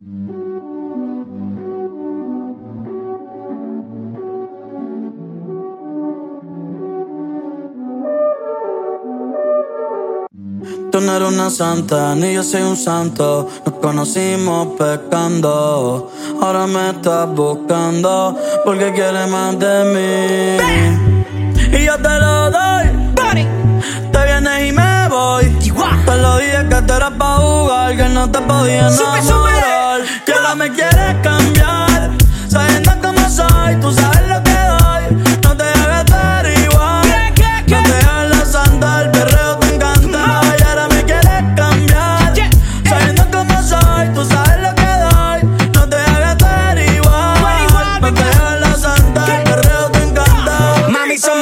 Tú no eres una santa, ni yo soy un santo. Nos conocimos pecando. Ahora me estás buscando porque quieres más de mí. Y yo te lo doy. Te vienes y me voy. Te lo dije que te era pa' jugar, que no te podía nada.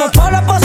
Nos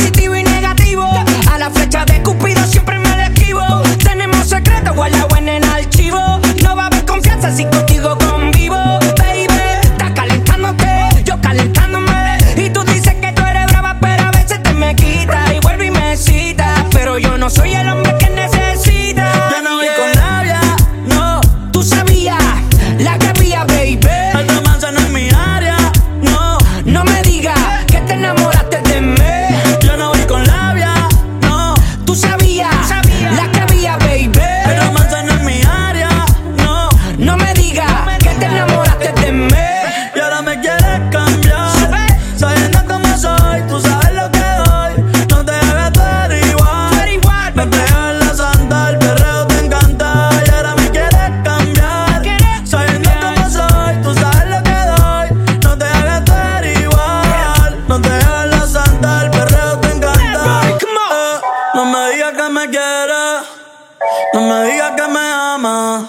No me digas que me amas,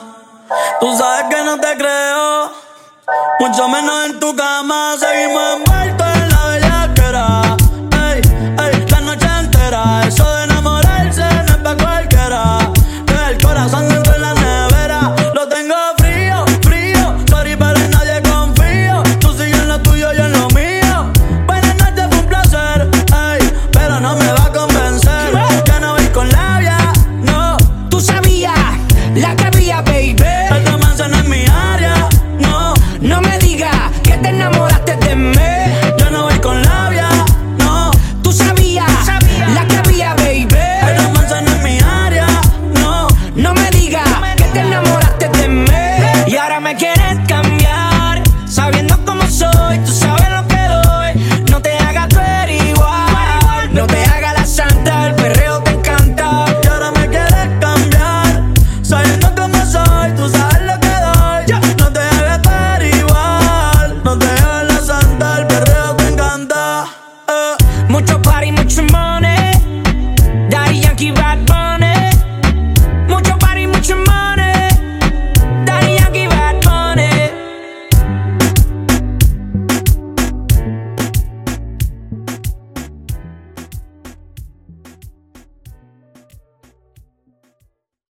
tú sabes que no te creo, mucho menos en tu cama seguimos.